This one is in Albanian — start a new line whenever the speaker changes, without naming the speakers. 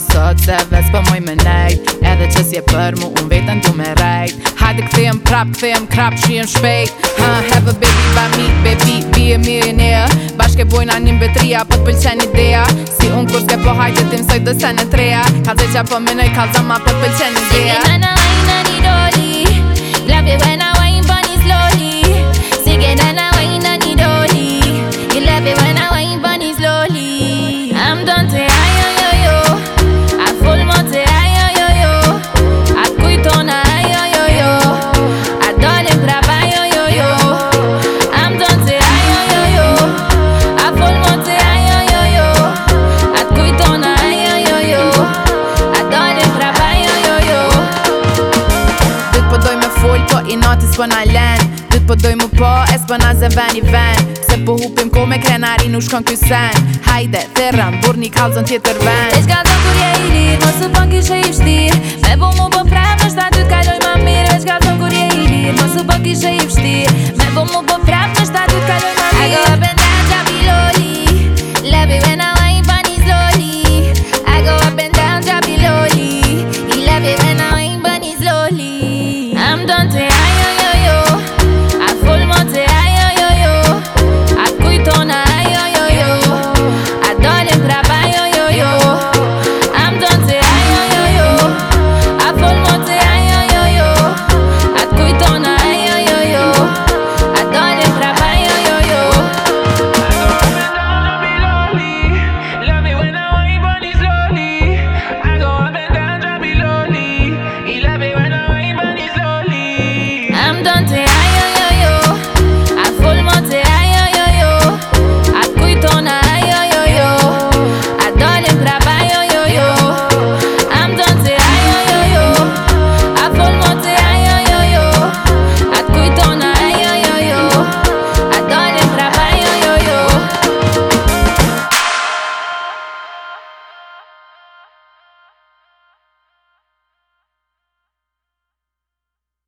sot se vetë po moj me nejt Edhe që si e për mu unë vetën du me rejt Hajde këthi prap, këthi krap, shi jem shpejt ha, Have a baby by me, baby, be a millionaire Bashke bojna një mbetria, po t'pëlqen idea Si unë kur s'ke po hajtë tim sojt dhe sen e treja Ka dhe po minoj, ka ma po t'pëlqen idea Si me nana, i nani doli, blabje vena i natës për na len Dyt për po doj më pa, po, es për naze ven i ven Se po hupim ko me krenari nuk shkon kjo Hajde, Hajde, therran, bur një kalzon tjetër ven E shka dhe kur je i lirë, mos të pën kishe i
shtirë Me bu mu për fremë është ta dyt kajloj me